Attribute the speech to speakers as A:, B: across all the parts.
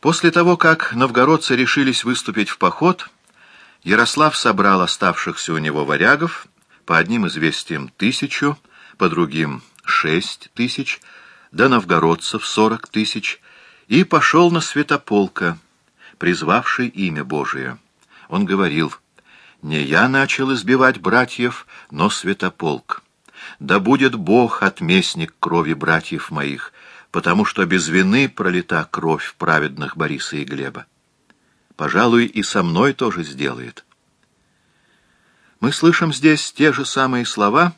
A: После того, как новгородцы решились выступить в поход, Ярослав собрал оставшихся у него варягов, по одним известиям тысячу, по другим шесть тысяч, до новгородцев сорок тысяч, и пошел на святополка, призвавший имя Божие. Он говорил, «Не я начал избивать братьев, но святополк. Да будет Бог отместник крови братьев моих, потому что без вины пролита кровь праведных Бориса и Глеба. Пожалуй, и со мной тоже сделает». Мы слышим здесь те же самые слова,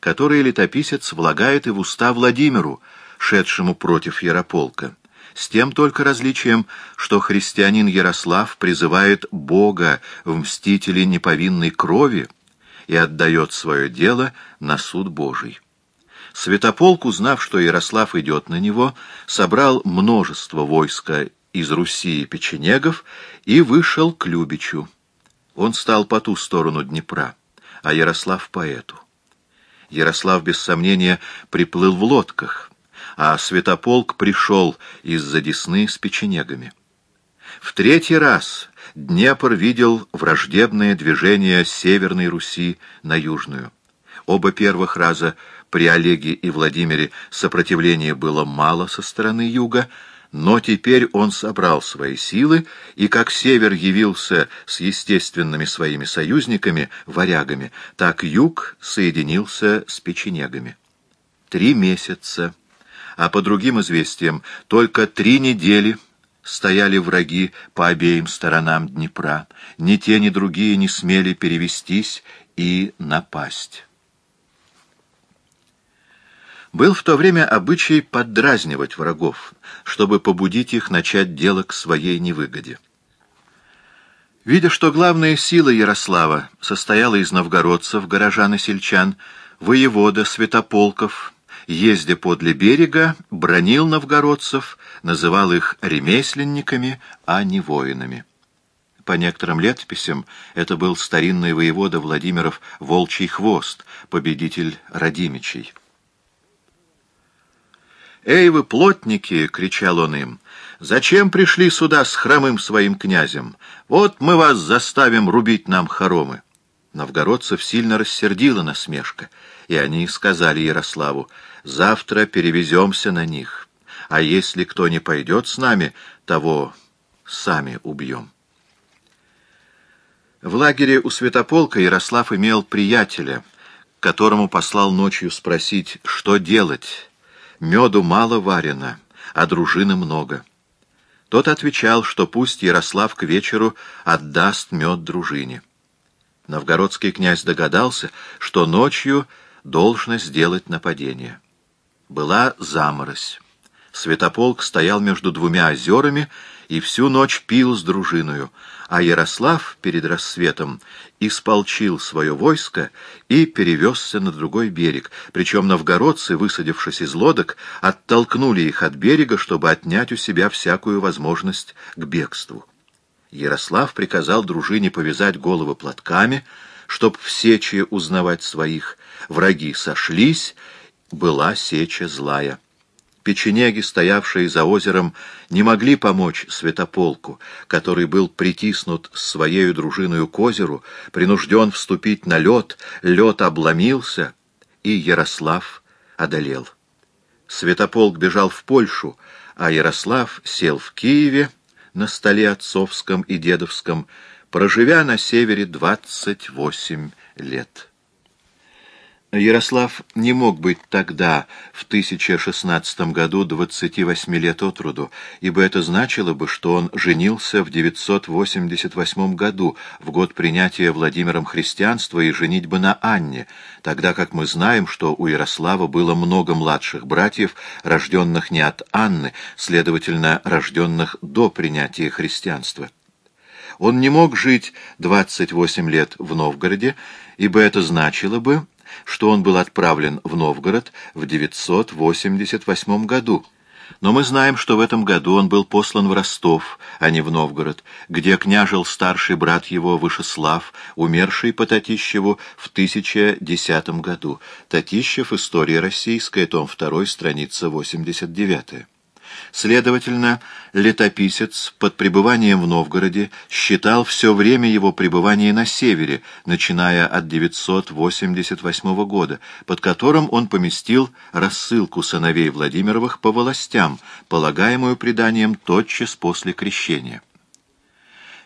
A: которые летописец влагает и в уста Владимиру, шедшему против Ярополка, с тем только различием, что христианин Ярослав призывает Бога в мстителе неповинной крови и отдает свое дело на суд Божий. Святополк, узнав, что Ярослав идет на него, собрал множество войска из Руси и печенегов и вышел к Любичу. Он стал по ту сторону Днепра, а Ярослав — по эту. Ярослав, без сомнения, приплыл в лодках, а Святополк пришел из-за Десны с печенегами. В третий раз Днепр видел враждебное движение Северной Руси на Южную. Оба первых раза при Олеге и Владимире сопротивления было мало со стороны юга, но теперь он собрал свои силы, и как север явился с естественными своими союзниками, варягами, так юг соединился с печенегами. Три месяца, а по другим известиям только три недели стояли враги по обеим сторонам Днепра, ни те, ни другие не смели перевестись и напасть. Был в то время обычай поддразнивать врагов, чтобы побудить их начать дело к своей невыгоде. Видя, что главная сила Ярослава состояла из новгородцев, горожан и сельчан, воевода, святополков, ездя подле берега, бронил новгородцев, называл их ремесленниками, а не воинами. По некоторым летописям это был старинный воевода Владимиров Волчий Хвост, победитель Радимичей. «Эй вы, плотники!» — кричал он им. «Зачем пришли сюда с хромым своим князем? Вот мы вас заставим рубить нам хоромы!» Новгородцев сильно рассердила насмешка, и они сказали Ярославу, «Завтра перевеземся на них, а если кто не пойдет с нами, того сами убьем». В лагере у Святополка Ярослав имел приятеля, которому послал ночью спросить, что делать, меду мало варено, а дружины много. Тот отвечал, что пусть Ярослав к вечеру отдаст мед дружине. Новгородский князь догадался, что ночью должно сделать нападение. Была заморозь. Святополк стоял между двумя озерами и всю ночь пил с дружиною, а Ярослав перед рассветом исполчил свое войско и перевезся на другой берег, причем новгородцы, высадившись из лодок, оттолкнули их от берега, чтобы отнять у себя всякую возможность к бегству. Ярослав приказал дружине повязать головы платками, чтоб в сече узнавать своих. Враги сошлись, была сеча злая. Печенеги, стоявшие за озером, не могли помочь Святополку, который был притиснут своею дружиною к озеру, принужден вступить на лед, лед обломился, и Ярослав одолел. Святополк бежал в Польшу, а Ярослав сел в Киеве на столе отцовском и дедовском, проживя на севере двадцать восемь лет. Ярослав не мог быть тогда, в 1016 году, 28 лет от роду, ибо это значило бы, что он женился в 988 году, в год принятия Владимиром христианства и женить бы на Анне, тогда как мы знаем, что у Ярослава было много младших братьев, рожденных не от Анны, следовательно, рожденных до принятия христианства. Он не мог жить 28 лет в Новгороде, ибо это значило бы, что он был отправлен в Новгород в 988 году. Но мы знаем, что в этом году он был послан в Ростов, а не в Новгород, где княжил старший брат его Вышеслав, умерший по Татищеву в 1010 году. Татищев. История российская. Том 2. Страница 89. Следовательно, летописец под пребыванием в Новгороде считал все время его пребывания на севере, начиная от 988 года, под которым он поместил рассылку сыновей Владимировых по властям, полагаемую преданием тотчас после крещения.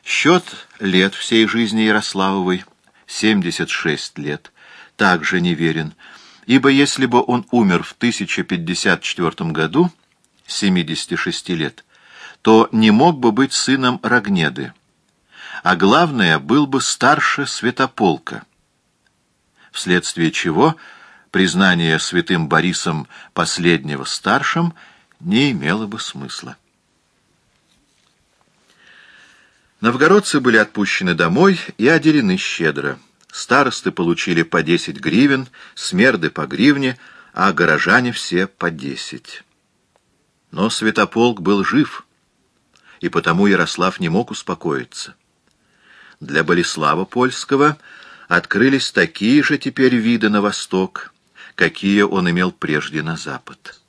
A: Счет лет всей жизни Ярославовой, 76 лет, также неверен, ибо если бы он умер в 1054 году, 76 лет, то не мог бы быть сыном Рогнеды, а главное, был бы старше Святополка, вследствие чего признание святым Борисом последнего старшим не имело бы смысла. Новгородцы были отпущены домой и отделены щедро. Старосты получили по 10 гривен, смерды по гривне, а горожане все по 10. Но Святополк был жив, и потому Ярослав не мог успокоиться. Для Болеслава Польского открылись такие же теперь виды на восток, какие он имел прежде на запад.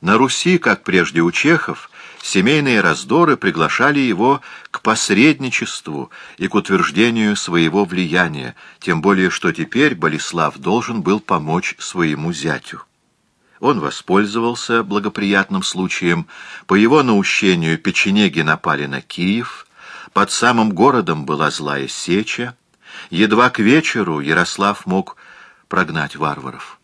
A: На Руси, как прежде у чехов, семейные раздоры приглашали его к посредничеству и к утверждению своего влияния, тем более что теперь Болеслав должен был помочь своему зятю. Он воспользовался благоприятным случаем. По его наущению печенеги напали на Киев, под самым городом была злая сеча. Едва к вечеру Ярослав мог прогнать варваров.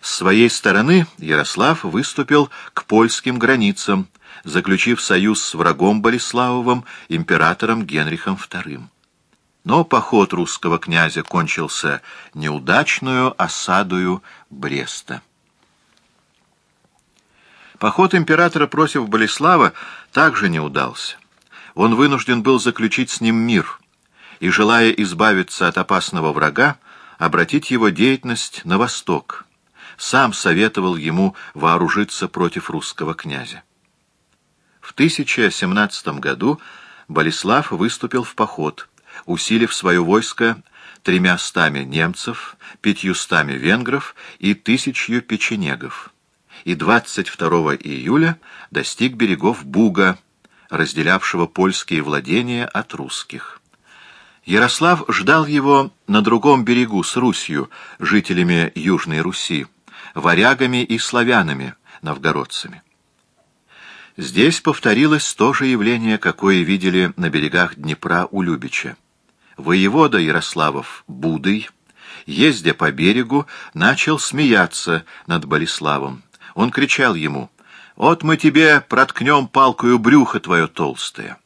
A: С своей стороны Ярослав выступил к польским границам, заключив союз с врагом Болеславовым, императором Генрихом II. Но поход русского князя кончился неудачную осадою Бреста. Поход императора против Болеслава также не удался. Он вынужден был заключить с ним мир и, желая избавиться от опасного врага, обратить его деятельность на восток – сам советовал ему вооружиться против русского князя. В 1017 году Болеслав выступил в поход, усилив свое войско тремястами немцев, пятьюстами венгров и тысячью печенегов, и 22 июля достиг берегов Буга, разделявшего польские владения от русских. Ярослав ждал его на другом берегу с Русью, жителями Южной Руси, варягами и славянами, новгородцами. Здесь повторилось то же явление, какое видели на берегах Днепра у Любича. Воевода Ярославов Будый, ездя по берегу, начал смеяться над Болеславом. Он кричал ему, «Вот мы тебе проткнем палкою брюхо твое толстое».